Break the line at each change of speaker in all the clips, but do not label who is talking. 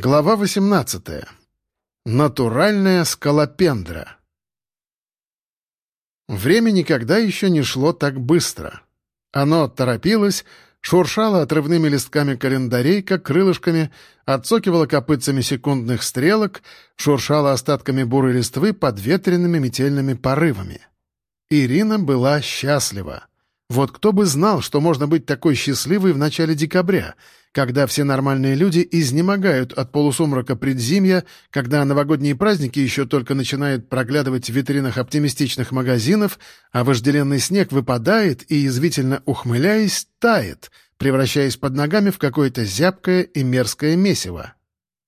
Глава 18. Натуральная скалопендра. Время никогда еще не шло так быстро. Оно торопилось, шуршало отрывными листками календарей, как крылышками, отсокивало копытцами секундных стрелок, шуршало остатками бурой листвы под ветреными метельными порывами. Ирина была счастлива. Вот кто бы знал, что можно быть такой счастливой в начале декабря, когда все нормальные люди изнемогают от полусумрака предзимья, когда новогодние праздники еще только начинают проглядывать в витринах оптимистичных магазинов, а вожделенный снег выпадает и, язвительно ухмыляясь, тает, превращаясь под ногами в какое-то зябкое и мерзкое месиво.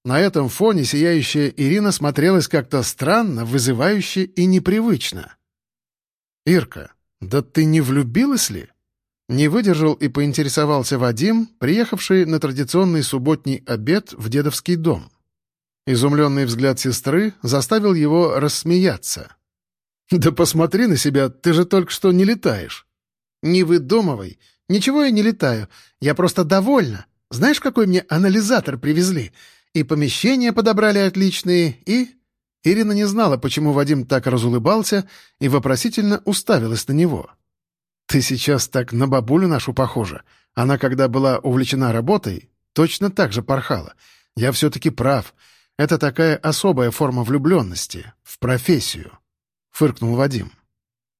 На этом фоне сияющая Ирина смотрелась как-то странно, вызывающе и непривычно. «Ирка, «Да ты не влюбилась ли?» Не выдержал и поинтересовался Вадим, приехавший на традиционный субботний обед в дедовский дом. Изумленный взгляд сестры заставил его рассмеяться. «Да посмотри на себя, ты же только что не летаешь». «Не выдумывай. Ничего я не летаю. Я просто довольна. Знаешь, какой мне анализатор привезли? И помещения подобрали отличные, и...» Ирина не знала, почему Вадим так разулыбался и вопросительно уставилась на него. «Ты сейчас так на бабулю нашу похожа. Она, когда была увлечена работой, точно так же порхала. Я все-таки прав. Это такая особая форма влюбленности. В профессию», — фыркнул Вадим.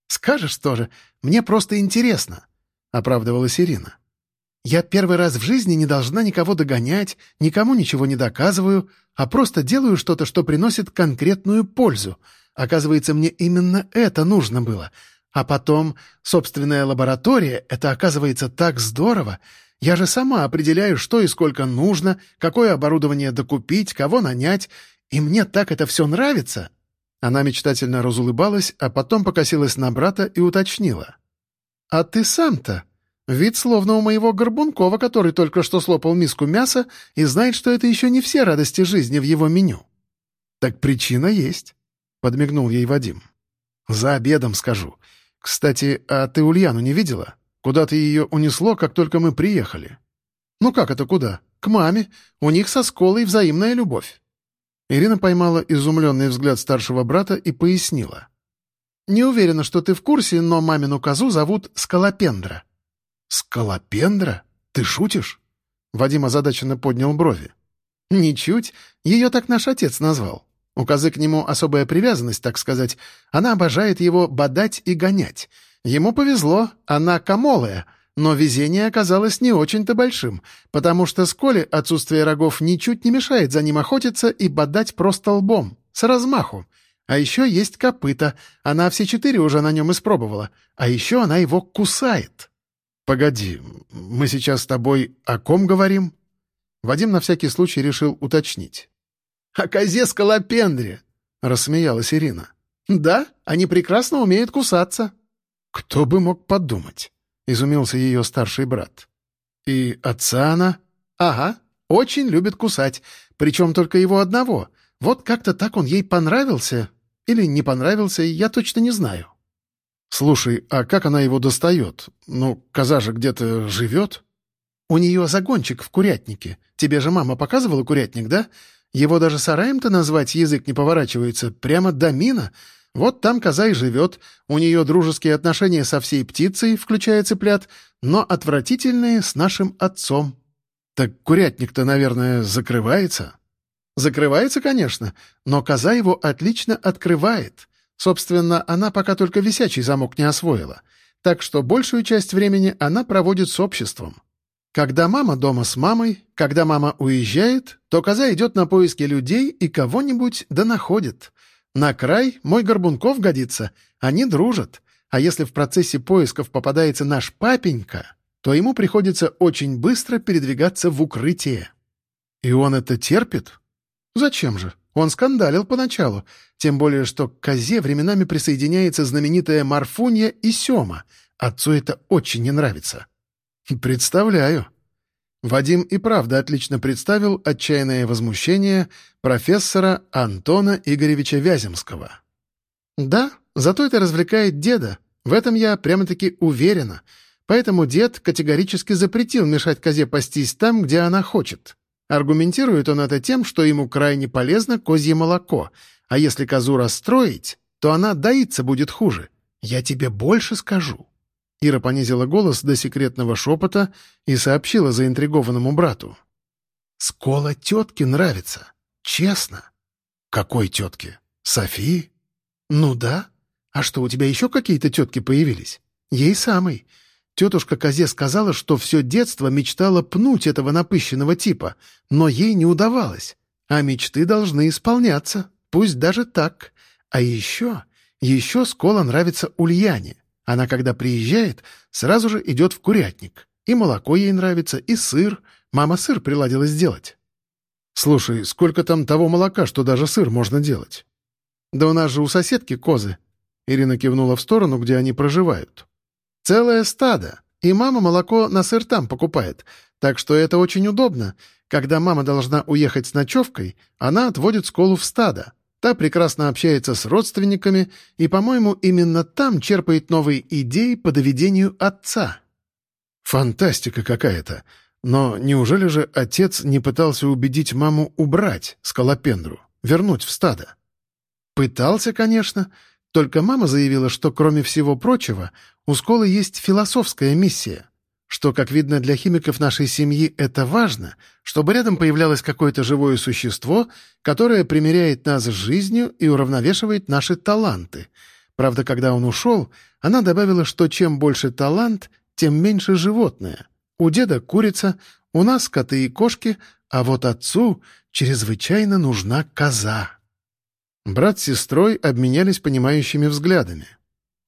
«Скажешь тоже, мне просто интересно», — оправдывалась Ирина. Я первый раз в жизни не должна никого догонять, никому ничего не доказываю, а просто делаю что-то, что приносит конкретную пользу. Оказывается, мне именно это нужно было. А потом, собственная лаборатория — это оказывается так здорово. Я же сама определяю, что и сколько нужно, какое оборудование докупить, кого нанять. И мне так это все нравится. Она мечтательно разулыбалась, а потом покосилась на брата и уточнила. «А ты сам-то?» Вид словно у моего Горбункова, который только что слопал миску мяса и знает, что это еще не все радости жизни в его меню. «Так причина есть», — подмигнул ей Вадим. «За обедом скажу. Кстати, а ты Ульяну не видела? Куда-то ее унесло, как только мы приехали». «Ну как это куда? К маме. У них со сколой взаимная любовь». Ирина поймала изумленный взгляд старшего брата и пояснила. «Не уверена, что ты в курсе, но мамину козу зовут Скалопендра». «Скалопендра? Ты шутишь?» Вадим озадаченно поднял брови. «Ничуть. Ее так наш отец назвал. У козы к нему особая привязанность, так сказать. Она обожает его бодать и гонять. Ему повезло, она камолая, но везение оказалось не очень-то большим, потому что Сколе отсутствие рогов ничуть не мешает за ним охотиться и бодать просто лбом, с размаху. А еще есть копыта, она все четыре уже на нем испробовала. А еще она его кусает». «Погоди, мы сейчас с тобой о ком говорим?» Вадим на всякий случай решил уточнить. «О козе Скалопендре!» — рассмеялась Ирина. «Да, они прекрасно умеют кусаться». «Кто бы мог подумать?» — изумился ее старший брат. «И отца она?» «Ага, очень любит кусать, причем только его одного. Вот как-то так он ей понравился. Или не понравился, я точно не знаю». «Слушай, а как она его достает? Ну, коза же где-то живет?» «У нее загончик в курятнике. Тебе же мама показывала курятник, да? Его даже сараем-то назвать язык не поворачивается. Прямо домина. Вот там коза и живет. У нее дружеские отношения со всей птицей, включая цыплят, но отвратительные с нашим отцом». «Так курятник-то, наверное, закрывается?» «Закрывается, конечно, но коза его отлично открывает». Собственно, она пока только висячий замок не освоила, так что большую часть времени она проводит с обществом. Когда мама дома с мамой, когда мама уезжает, то коза идет на поиски людей и кого-нибудь да находит. На край мой Горбунков годится, они дружат. А если в процессе поисков попадается наш папенька, то ему приходится очень быстро передвигаться в укрытие. И он это терпит? Зачем же? Он скандалил поначалу, тем более что к козе временами присоединяется знаменитая Марфунья и Сёма. Отцу это очень не нравится. Представляю. Вадим и правда отлично представил отчаянное возмущение профессора Антона Игоревича Вяземского. «Да, зато это развлекает деда. В этом я прямо-таки уверена. Поэтому дед категорически запретил мешать козе пастись там, где она хочет. Аргументирует он это тем, что ему крайне полезно козье молоко, а если козу расстроить, то она доиться будет хуже. Я тебе больше скажу». Ира понизила голос до секретного шепота и сообщила заинтригованному брату. «Скола тетке нравится. Честно». «Какой тетке? Софии?» «Ну да. А что, у тебя еще какие-то тетки появились?» «Ей самой. Тетушка Козе сказала, что все детство мечтала пнуть этого напыщенного типа, но ей не удавалось. А мечты должны исполняться, пусть даже так. А еще, еще Скола нравится Ульяне. Она, когда приезжает, сразу же идет в курятник. И молоко ей нравится, и сыр. Мама сыр приладила сделать. «Слушай, сколько там того молока, что даже сыр можно делать?» «Да у нас же у соседки козы». Ирина кивнула в сторону, где они проживают. Целое стадо, и мама молоко на сыр там покупает, так что это очень удобно. Когда мама должна уехать с ночевкой, она отводит сколу в стадо. Та прекрасно общается с родственниками и, по-моему, именно там черпает новые идеи по доведению отца. Фантастика какая-то. Но неужели же отец не пытался убедить маму убрать скалопендру, вернуть в стадо? Пытался, конечно, только мама заявила, что, кроме всего прочего, у школы есть философская миссия, что, как видно, для химиков нашей семьи это важно, чтобы рядом появлялось какое-то живое существо, которое примиряет нас с жизнью и уравновешивает наши таланты. Правда, когда он ушел, она добавила, что чем больше талант, тем меньше животное. У деда курица, у нас коты и кошки, а вот отцу чрезвычайно нужна коза. Брат с сестрой обменялись понимающими взглядами.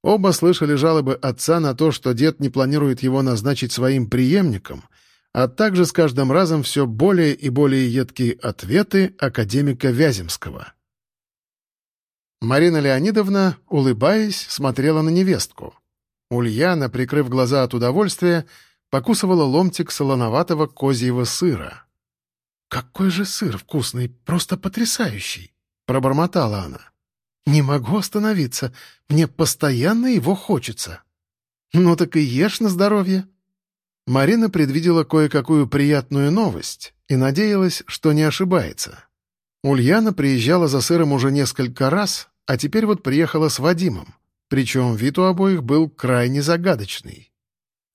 Оба слышали жалобы отца на то, что дед не планирует его назначить своим преемником, а также с каждым разом все более и более едкие ответы академика Вяземского. Марина Леонидовна, улыбаясь, смотрела на невестку. Ульяна, прикрыв глаза от удовольствия, покусывала ломтик солоноватого козьего сыра. «Какой же сыр вкусный, просто потрясающий!» — пробормотала она. «Не могу остановиться. Мне постоянно его хочется». «Ну так и ешь на здоровье». Марина предвидела кое-какую приятную новость и надеялась, что не ошибается. Ульяна приезжала за сыром уже несколько раз, а теперь вот приехала с Вадимом. Причем вид у обоих был крайне загадочный.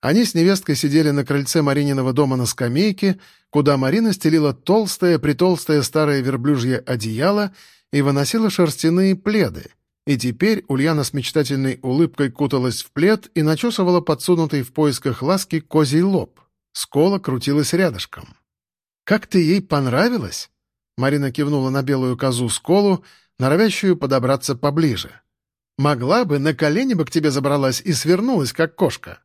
Они с невесткой сидели на крыльце Марининого дома на скамейке, куда Марина стелила толстое-притолстое старое верблюжье одеяло и выносила шерстяные пледы. И теперь Ульяна с мечтательной улыбкой куталась в плед и начесывала подсунутый в поисках ласки козий лоб. Скола крутилась рядышком. «Как ты ей понравилась?» Марина кивнула на белую козу Сколу, норовящую подобраться поближе. «Могла бы, на колени бы к тебе забралась и свернулась, как кошка».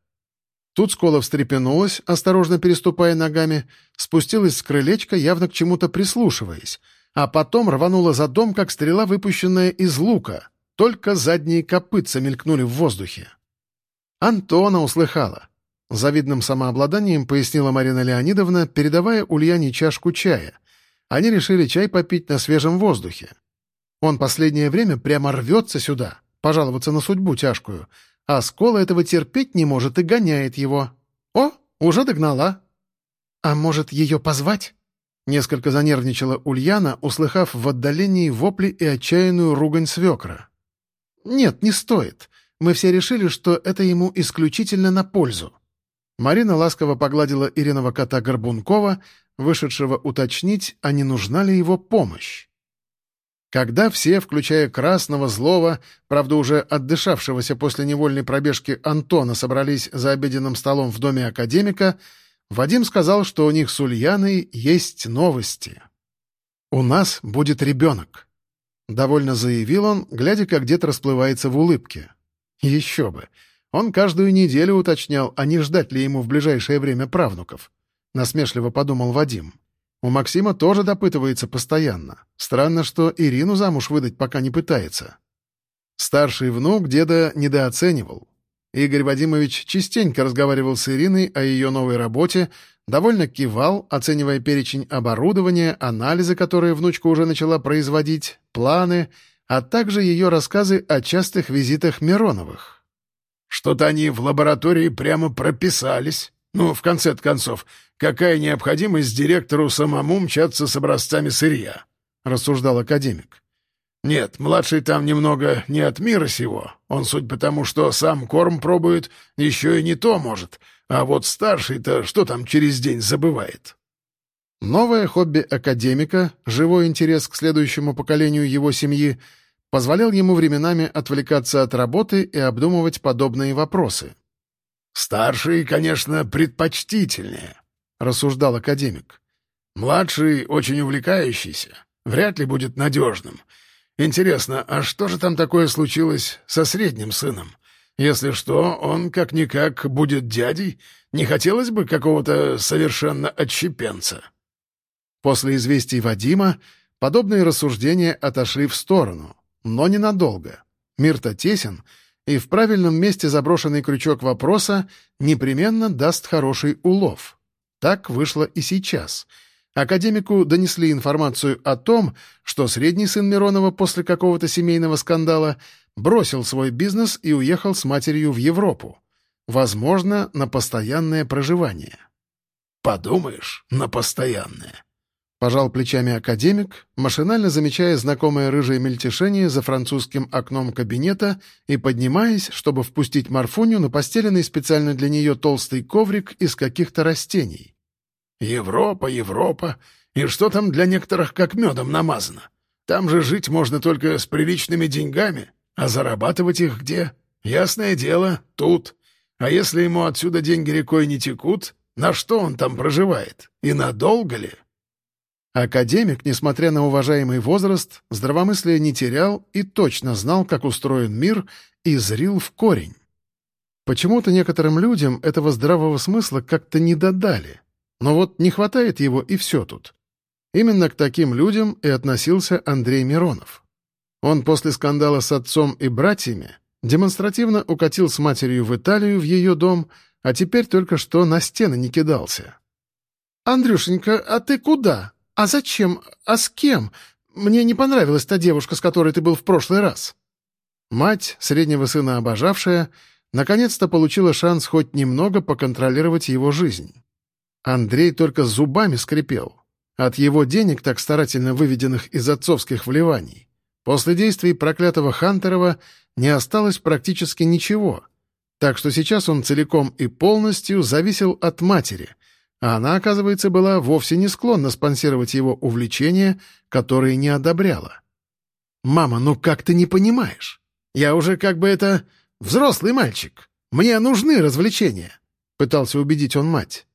Тут Скола встрепенулась, осторожно переступая ногами, спустилась с крылечка, явно к чему-то прислушиваясь, а потом рванула за дом, как стрела, выпущенная из лука. Только задние копытца мелькнули в воздухе. Антона услыхала. Завидным самообладанием пояснила Марина Леонидовна, передавая Ульяне чашку чая. Они решили чай попить на свежем воздухе. Он последнее время прямо рвется сюда, пожаловаться на судьбу тяжкую, а Скола этого терпеть не может и гоняет его. О, уже догнала. А может, ее позвать? Несколько занервничала Ульяна, услыхав в отдалении вопли и отчаянную ругань свекра. «Нет, не стоит. Мы все решили, что это ему исключительно на пользу». Марина ласково погладила Ириного кота Горбункова, вышедшего уточнить, а не нужна ли его помощь. Когда все, включая красного, злого, правда уже отдышавшегося после невольной пробежки Антона, собрались за обеденным столом в доме академика, Вадим сказал, что у них с Ульяной есть новости. «У нас будет ребенок», — довольно заявил он, глядя, как дед расплывается в улыбке. «Еще бы! Он каждую неделю уточнял, а не ждать ли ему в ближайшее время правнуков», — насмешливо подумал Вадим. «У Максима тоже допытывается постоянно. Странно, что Ирину замуж выдать пока не пытается». Старший внук деда недооценивал. Игорь Вадимович частенько разговаривал с Ириной о ее новой работе, довольно кивал, оценивая перечень оборудования, анализы, которые внучка уже начала производить, планы, а также ее рассказы о частых визитах Мироновых.
«Что-то они в лаборатории прямо прописались», — Ну, в конце концов, какая необходимость директору самому мчаться с образцами сырья?» — рассуждал академик. «Нет, младший там немного не от мира сего. Он, суть потому, что сам корм пробует, еще и не то может. А вот старший-то что там через день забывает?»
Новое хобби академика, живой интерес к следующему поколению его семьи, позволял ему временами отвлекаться от работы и обдумывать подобные вопросы.
«Старший, конечно, предпочтительнее», — рассуждал академик. «Младший очень увлекающийся, вряд ли будет надежным. Интересно, а что же там такое случилось со средним сыном? Если что, он как-никак будет дядей. Не хотелось бы какого-то совершенно отщепенца».
После известий Вадима подобные рассуждения отошли в сторону, но ненадолго. Мир-то тесен — и в правильном месте заброшенный крючок вопроса непременно даст хороший улов. Так вышло и сейчас. Академику донесли информацию о том, что средний сын Миронова после какого-то семейного скандала бросил свой бизнес и уехал с матерью в Европу. Возможно, на постоянное проживание.
«Подумаешь, на постоянное.
Пожал плечами академик, машинально замечая знакомое рыжее мельтешение за французским окном кабинета и поднимаясь, чтобы впустить Марфуню на постеленный специально для нее толстый коврик из каких-то растений.
«Европа, Европа! И что там для некоторых как медом намазано? Там же жить можно только с приличными деньгами, а зарабатывать их где? Ясное дело, тут. А если ему отсюда деньги рекой не текут, на что он там проживает? И надолго ли?»
Академик, несмотря на уважаемый возраст, здравомыслия не терял и точно знал, как устроен мир, и зрил в корень. Почему-то некоторым людям этого здравого смысла как-то не додали. Но вот не хватает его, и все тут. Именно к таким людям и относился Андрей Миронов. Он после скандала с отцом и братьями демонстративно укатил с матерью в Италию в ее дом, а теперь только что на стены не кидался. «Андрюшенька, а ты куда?» «А зачем? А с кем? Мне не понравилась та девушка, с которой ты был в прошлый раз». Мать, среднего сына обожавшая, наконец-то получила шанс хоть немного поконтролировать его жизнь. Андрей только зубами скрипел. От его денег, так старательно выведенных из отцовских вливаний, после действий проклятого Хантерова не осталось практически ничего. Так что сейчас он целиком и полностью зависел от матери — а она, оказывается, была вовсе не склонна спонсировать его увлечения, которые не одобряла. «Мама, ну как ты не понимаешь? Я уже как бы это... взрослый мальчик. Мне нужны развлечения», — пытался убедить он мать.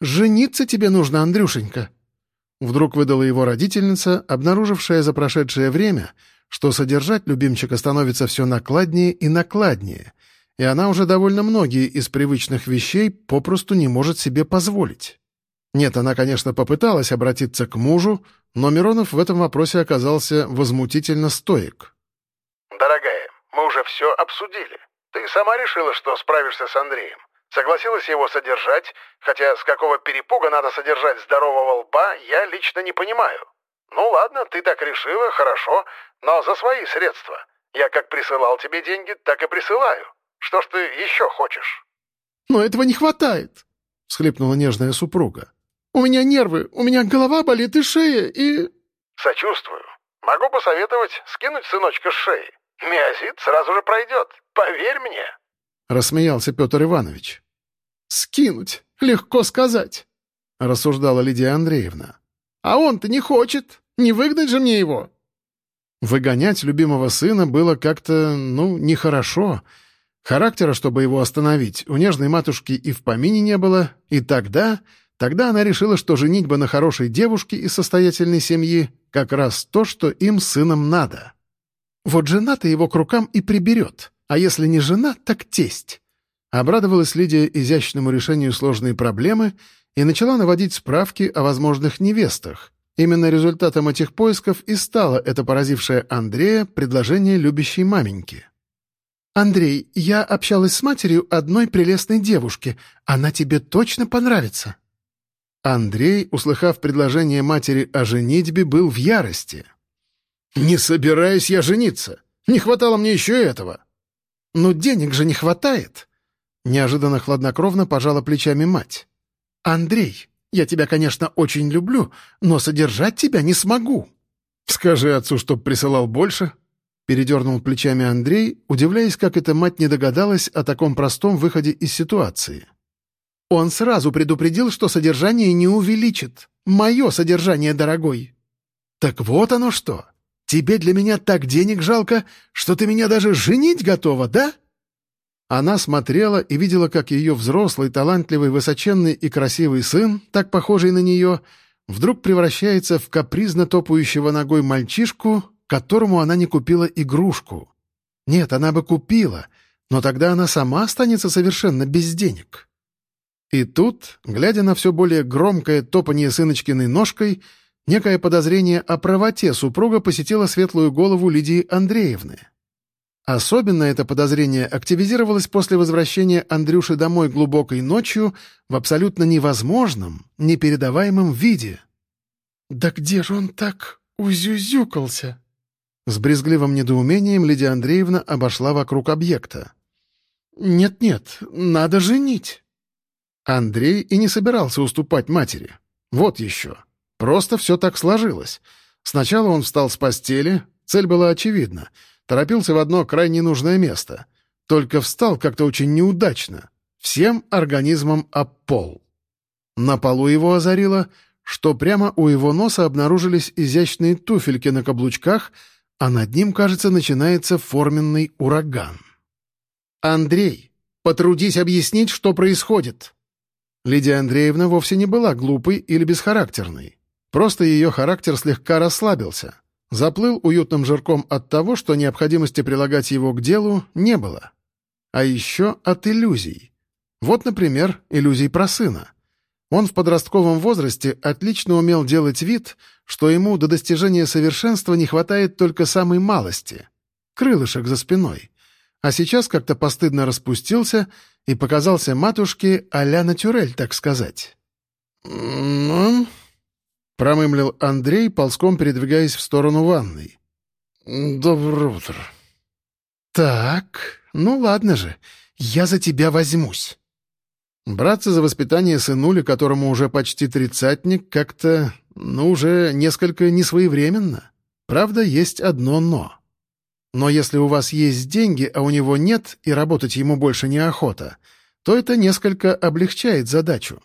«Жениться тебе нужно, Андрюшенька», — вдруг выдала его родительница, обнаружившая за прошедшее время, что содержать любимчика становится все накладнее и накладнее, и она уже довольно многие из привычных вещей попросту не может себе позволить. Нет, она, конечно, попыталась обратиться к мужу, но Миронов в этом вопросе оказался возмутительно стоек.
«Дорогая, мы уже все обсудили. Ты сама решила, что справишься с Андреем. Согласилась его содержать, хотя с какого перепуга надо содержать здорового лба, я лично не понимаю. Ну ладно, ты так решила, хорошо, но за свои средства. Я как присылал тебе деньги, так и присылаю. Что ж ты еще хочешь?»
«Но этого не хватает», — всхлипнула нежная супруга. «У меня нервы, у меня голова болит и шея, и...»
«Сочувствую. Могу посоветовать скинуть сыночка с шеи. Миозит сразу же пройдет, поверь мне», —
рассмеялся Петр Иванович. «Скинуть, легко сказать», — рассуждала Лидия Андреевна. «А он-то не хочет, не выгнать же мне его». Выгонять любимого сына было как-то, ну, нехорошо, — Характера, чтобы его остановить, у нежной матушки и в помине не было, и тогда... Тогда она решила, что женитьба на хорошей девушке из состоятельной семьи как раз то, что им сыном надо. Вот жена-то его к рукам и приберет, а если не жена, так тесть. Обрадовалась Лидия изящному решению сложной проблемы и начала наводить справки о возможных невестах. Именно результатом этих поисков и стало это поразившее Андрея предложение любящей маменьки. «Андрей, я общалась с матерью одной прелестной девушки. Она тебе точно понравится». Андрей, услыхав предложение матери о женитьбе, был в ярости. «Не собираюсь я жениться. Не хватало мне еще этого». «Ну, денег же не хватает». — неожиданно хладнокровно пожала плечами мать. «Андрей, я тебя, конечно, очень люблю, но содержать тебя не смогу». «Скажи отцу, чтоб присылал больше», — передернул плечами Андрей, удивляясь, как эта мать не догадалась о таком простом выходе из ситуации. «Он сразу предупредил, что содержание не увеличит. Мое содержание, дорогой». «Так вот оно что. Тебе для меня так денег жалко, что ты меня даже женить готова, да?» Она смотрела и видела, как ее взрослый, талантливый, высоченный и красивый сын, так похожий на нее, вдруг превращается в капризно топающего ногой мальчишку, которому она не купила игрушку. Нет, она бы купила, но тогда она сама останется совершенно без денег. И тут, глядя на все более громкое топанье сыночкиной ножкой, некое подозрение о правоте супруга посетило светлую голову Лидии Андреевны. Особенно это подозрение активизировалось после возвращения Андрюши домой глубокой ночью в абсолютно невозможном, непередаваемом виде. «Да где же он так узюзюкался?» С брезгливым недоумением Лидия Андреевна обошла вокруг объекта. «Нет-нет, надо женить». Андрей и не собирался уступать матери. Вот еще. Просто все так сложилось. Сначала он встал с постели, цель была очевидна — Торопился в одно крайне нужное место. Только встал как-то очень неудачно. Всем организмом об пол. На полу его озарило, что прямо у его носа обнаружились изящные туфельки на каблучках, а над ним, кажется, начинается форменный ураган. «Андрей, потрудись объяснить, что происходит!» Лидия Андреевна вовсе не была глупой или бесхарактерной. Просто ее характер слегка расслабился. Заплыл уютным жирком от того, что необходимости прилагать его к делу не было. А еще от иллюзий. Вот, например, иллюзий про сына. Он в подростковом возрасте отлично умел делать вид, что ему до достижения совершенства не хватает только самой малости — крылышек за спиной. А сейчас как-то постыдно распустился и показался матушке а-ля натюрель, так сказать. «Ну...» Промымлил Андрей, ползком передвигаясь в сторону ванной. «Доброе утро». «Так, ну ладно же, я за тебя возьмусь». Браться за воспитание сынули, которому уже почти тридцатник, как-то, ну, уже несколько несвоевременно. Правда, есть одно «но». Но если у вас есть деньги, а у него нет, и работать ему больше неохота, то это несколько облегчает задачу.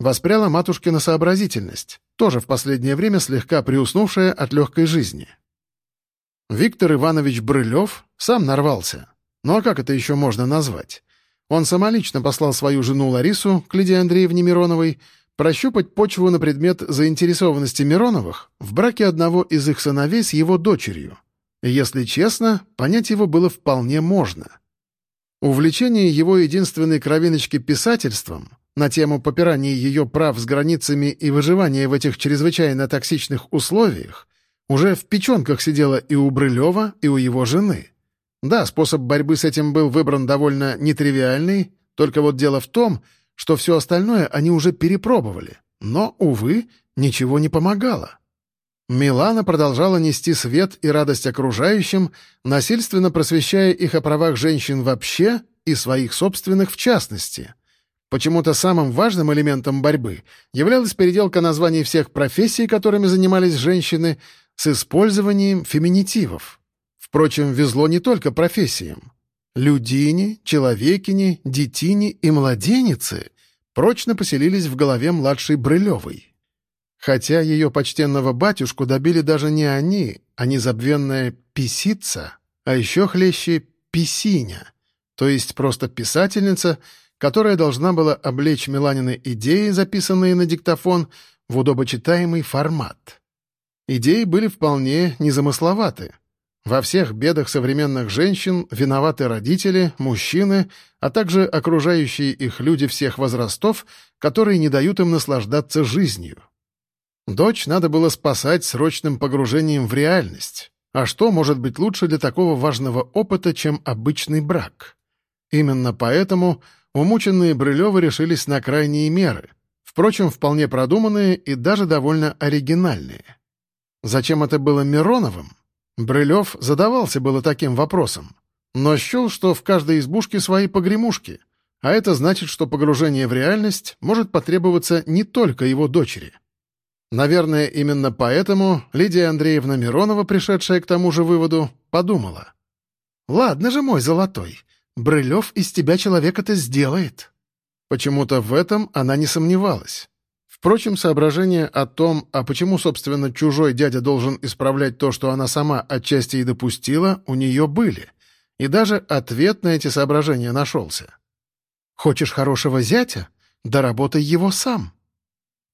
Воспряла матушкина сообразительность тоже в последнее время слегка приуснувшая от легкой жизни. Виктор Иванович Брылев сам нарвался. Ну а как это еще можно назвать? Он самолично послал свою жену Ларису к Лидии Андреевне Мироновой прощупать почву на предмет заинтересованности Мироновых в браке одного из их сыновей с его дочерью. И, если честно, понять его было вполне можно. Увлечение его единственной кровиночки писательством — на тему попирания ее прав с границами и выживания в этих чрезвычайно токсичных условиях уже в печенках сидела и у Брылева, и у его жены. Да, способ борьбы с этим был выбран довольно нетривиальный, только вот дело в том, что все остальное они уже перепробовали, но, увы, ничего не помогало. Милана продолжала нести свет и радость окружающим, насильственно просвещая их о правах женщин вообще и своих собственных в частности — Почему-то самым важным элементом борьбы являлась переделка названий всех профессий, которыми занимались женщины, с использованием феминитивов. Впрочем, везло не только профессиям. Людине, человекине, детине и младенице прочно поселились в голове младшей Брылевой. Хотя ее почтенного батюшку добили даже не они, а незабвенная «писица», а еще хлеще «писиня», то есть просто писательница — которая должна была облечь Миланины идеи, записанные на диктофон, в удобочитаемый формат. Идеи были вполне незамысловаты. Во всех бедах современных женщин виноваты родители, мужчины, а также окружающие их люди всех возрастов, которые не дают им наслаждаться жизнью. Дочь надо было спасать срочным погружением в реальность. А что может быть лучше для такого важного опыта, чем обычный брак? Именно поэтому Умученные Брылевы решились на крайние меры, впрочем, вполне продуманные и даже довольно оригинальные. Зачем это было Мироновым? Брылев задавался было таким вопросом, но счел, что в каждой избушке свои погремушки, а это значит, что погружение в реальность может потребоваться не только его дочери. Наверное, именно поэтому Лидия Андреевна Миронова, пришедшая к тому же выводу, подумала. «Ладно же, мой золотой, Брылев из тебя человек это сделает». Почему-то в этом она не сомневалась. Впрочем, соображения о том, а почему, собственно, чужой дядя должен исправлять то, что она сама отчасти и допустила, у нее были. И даже ответ на эти соображения нашелся. «Хочешь хорошего зятя? Да работай его сам».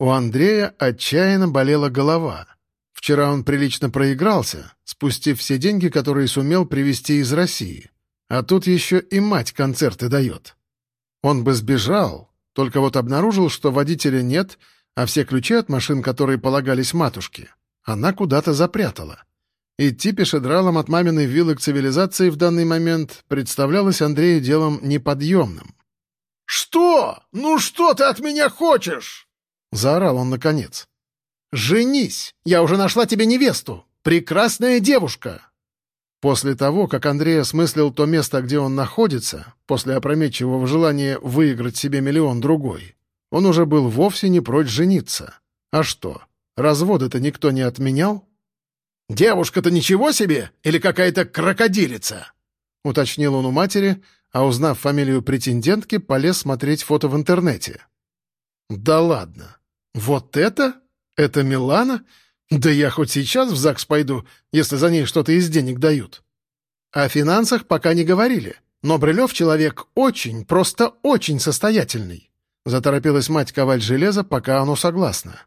У Андрея отчаянно болела голова. Вчера он прилично проигрался, спустив все деньги, которые сумел привезти из России. А тут еще и мать концерты дает. Он бы сбежал, только вот обнаружил, что водителя нет, а все ключи от машин, которые полагались матушке, она куда-то запрятала. Идти пешедралом от маминой виллы к цивилизации в данный момент представлялось Андрею делом неподъемным.
«Что? Ну что ты от меня хочешь?»
— заорал он наконец.
«Женись! Я уже нашла тебе невесту! Прекрасная девушка!»
После того, как Андрей осмыслил то место, где он находится, после опрометчивого желания выиграть себе миллион другой, он уже был вовсе не прочь жениться. А что, разводы-то никто не отменял?
«Девушка-то ничего себе? Или какая-то крокодилица?»
— уточнил он у матери, а узнав фамилию претендентки, полез смотреть фото в интернете. «Да ладно! Вот это? Это Милана? Да я хоть сейчас в ЗАГС пойду, если за ней что-то из денег дают. О финансах пока не говорили, но Брылев человек очень, просто очень состоятельный. Заторопилась мать коваль железа, пока оно согласно.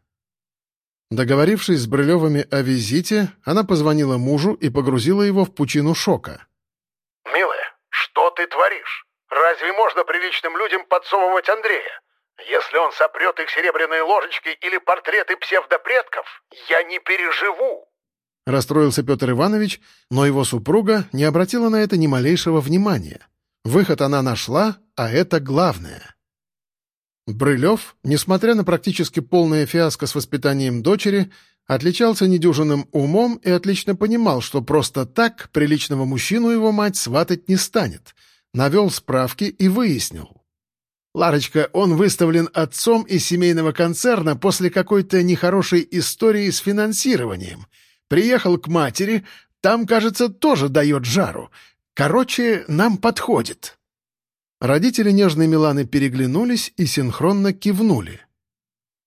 Договорившись с Брылевыми о визите, она позвонила мужу и погрузила его в пучину шока.
«Милая, что ты творишь? Разве можно приличным людям подсовывать Андрея? Если он сопрет их серебряные ложечки или портреты псевдопредков, я не переживу!»
Расстроился Петр Иванович, но его супруга не обратила на это ни малейшего внимания. Выход она нашла, а это главное. Брылев, несмотря на практически полное фиаско с воспитанием дочери, отличался недюжинным умом и отлично понимал, что просто так приличного мужчину его мать сватать не станет. Навел справки и выяснил. Ларочка, он выставлен отцом из семейного концерна после какой-то нехорошей истории с финансированием. Приехал к матери, там, кажется, тоже дает жару. Короче, нам подходит». Родители нежной Миланы переглянулись и синхронно кивнули.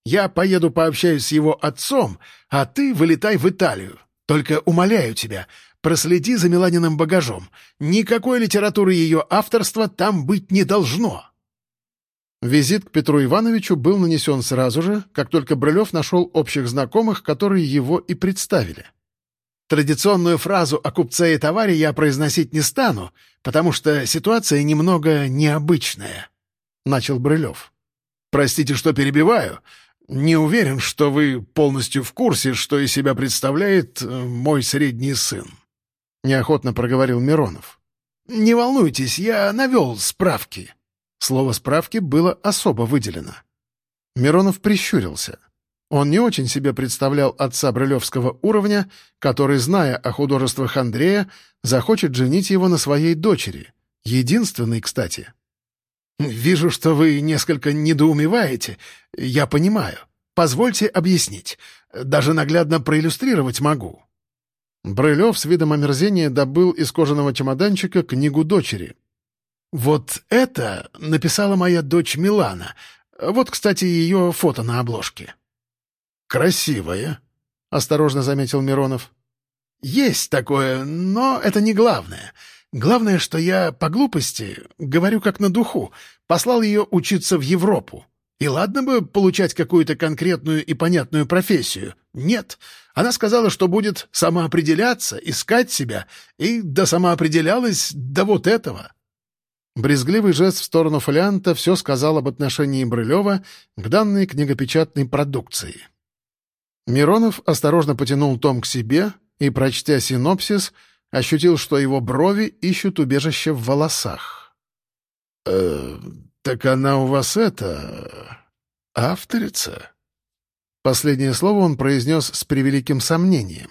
«Я поеду пообщаюсь с его отцом, а ты вылетай в Италию. Только умоляю тебя, проследи за Миланиным багажом. Никакой литературы ее авторства там быть не должно». Визит к Петру Ивановичу был нанесен сразу же, как только Брылев нашел общих знакомых, которые его и представили. Традиционную фразу о купце и товаре я произносить не стану, потому что ситуация немного необычная, — начал Брылев. Простите, что перебиваю. Не уверен, что вы полностью в курсе, что из себя представляет э, мой средний сын. Неохотно проговорил Миронов. Не волнуйтесь, я навел справки. Слово «справки» было особо выделено. Миронов прищурился. Он не очень себе представлял отца Брылевского уровня, который, зная о художествах Андрея, захочет женить его на своей дочери. Единственной, кстати. «Вижу, что вы несколько недоумеваете. Я понимаю. Позвольте объяснить. Даже наглядно проиллюстрировать могу». Брылев с видом омерзения добыл из кожаного чемоданчика книгу дочери, «Вот это написала моя дочь Милана. Вот, кстати, ее фото на обложке».
«Красивая», — осторожно заметил Миронов.
«Есть такое, но это не главное. Главное, что я по глупости, говорю как на духу, послал ее учиться в Европу. И ладно бы получать какую-то конкретную и понятную профессию. Нет. Она сказала, что будет самоопределяться, искать себя, и до самоопределялась до вот этого». Брезгливый жест в сторону фолианта все сказал об отношении Брылева к данной книгопечатной продукции. Миронов осторожно потянул том к себе и, прочтя синопсис, ощутил, что его брови ищут убежище в волосах.
«Э, «Так она у вас это... авторица?»
Последнее слово он произнес с превеликим сомнением.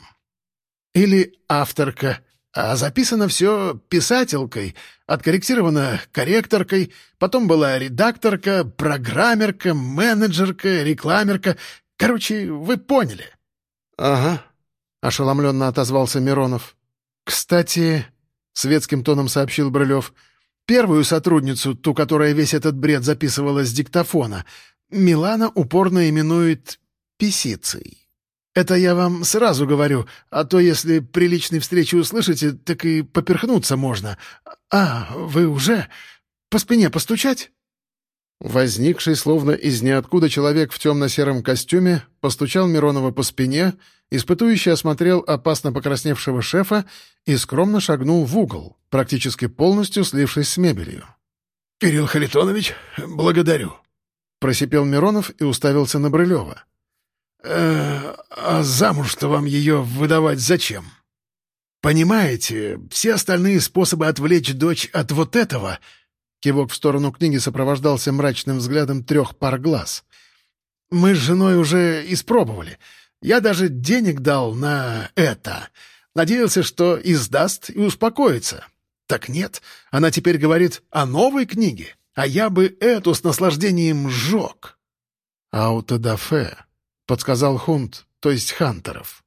«Или авторка,
А записано все писателькой, откорректировано корректоркой, потом была редакторка, программерка, менеджерка, рекламерка. Короче, вы поняли.
— Ага, — ошеломленно отозвался Миронов. — Кстати, — светским тоном сообщил Брылев, — первую сотрудницу, ту, которая весь этот бред записывала с диктофона, Милана упорно именует «писицей». Это я вам сразу говорю, а то если при личной встрече услышите, так и поперхнуться можно. А, вы уже? По спине постучать?» Возникший, словно из ниоткуда человек в темно-сером костюме, постучал Миронова по спине, испытующий осмотрел опасно покрасневшего шефа и скромно шагнул в угол, практически полностью слившись с мебелью.
«Кирилл Харитонович, благодарю», — просипел Миронов и уставился на Брылева. Э, а замуж-то вам ее выдавать зачем? Понимаете, все остальные способы отвлечь дочь от вот этого... Кивок в сторону книги сопровождался мрачным взглядом трех пар глаз. «Мы с женой уже испробовали. Я даже денег дал на это. Надеялся, что издаст и успокоится. Так нет, она теперь говорит о новой книге, а я бы эту с наслаждением сжег».
«Аутодафе», — подсказал Хунт, то есть Хантеров.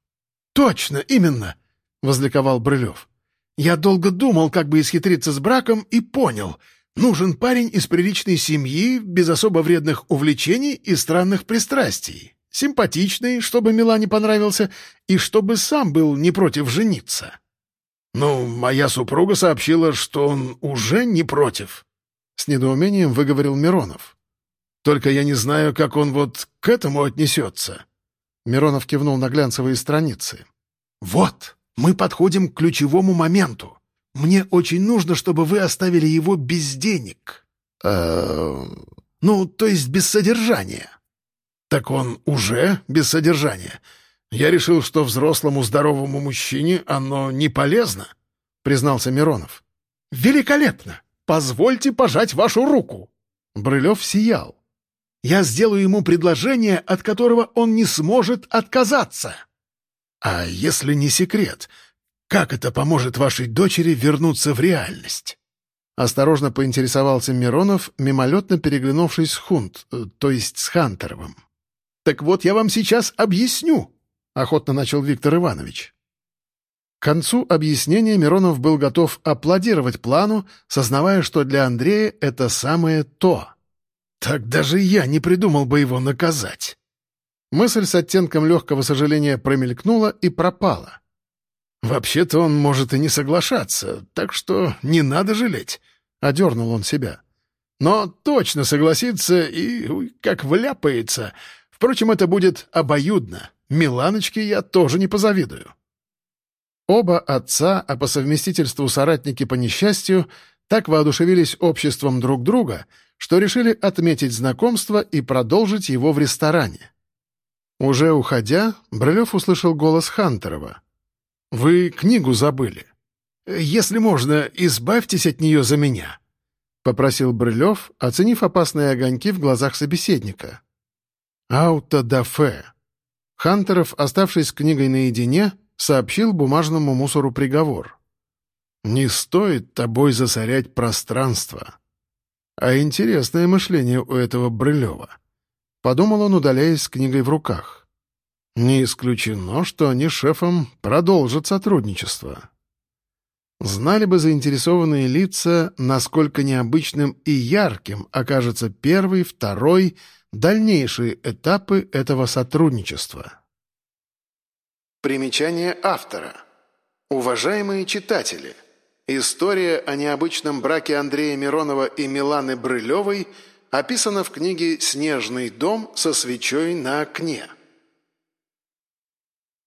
«Точно, именно!» — возликовал Брылев. «Я долго думал, как бы исхитриться с браком, и понял. Нужен парень из приличной семьи, без особо вредных увлечений и странных пристрастий. Симпатичный, чтобы Милане понравился, и чтобы сам был не против жениться». «Ну, моя супруга сообщила, что он уже не против», — с недоумением выговорил Миронов. Только я не знаю, как он вот к этому отнесется».
Миронов кивнул на глянцевые страницы.
«Вот, мы подходим к ключевому моменту. Мне очень нужно, чтобы вы оставили его без денег».
Э,
ну, то есть без содержания». «Так он уже без содержания. Я решил, что взрослому здоровому мужчине оно не полезно», — признался Миронов. «Великолепно! Позвольте пожать вашу руку!» Брылев сиял. Я сделаю ему предложение, от которого он не сможет отказаться. А если не секрет, как это поможет вашей дочери вернуться в реальность?
Осторожно поинтересовался Миронов, мимолетно переглянувшись с Хунт, э, то есть с Хантеровым.
«Так вот я вам сейчас объясню», — охотно начал Виктор Иванович.
К концу объяснения Миронов был готов аплодировать плану, сознавая, что для Андрея это самое то —
так даже я не придумал бы его наказать.
Мысль с оттенком легкого сожаления промелькнула и пропала.
«Вообще-то он может и не соглашаться, так что не надо жалеть», — одернул он себя. «Но точно согласится и как вляпается. Впрочем, это будет обоюдно. Миланочке я тоже не позавидую».
Оба отца, а по совместительству соратники по несчастью, так воодушевились обществом друг друга — что решили отметить знакомство и продолжить его в ресторане. Уже уходя, Брылев услышал голос Хантерова. «Вы книгу забыли.
Если можно, избавьтесь от нее за меня», — попросил Брылев, оценив опасные огоньки в глазах собеседника.
«Аутодафе». Хантеров, оставшись с книгой наедине, сообщил бумажному мусору приговор. «Не стоит тобой засорять пространство. А интересное мышление у этого Брылева. Подумал он, удаляясь с книгой в руках. Не исключено, что они с шефом продолжат сотрудничество. Знали бы заинтересованные лица, насколько необычным и ярким окажется первый, второй, дальнейшие этапы этого сотрудничества. Примечание автора. Уважаемые читатели! История о необычном браке Андрея Миронова и Миланы Брылевой описана в книге «Снежный дом со свечой на окне».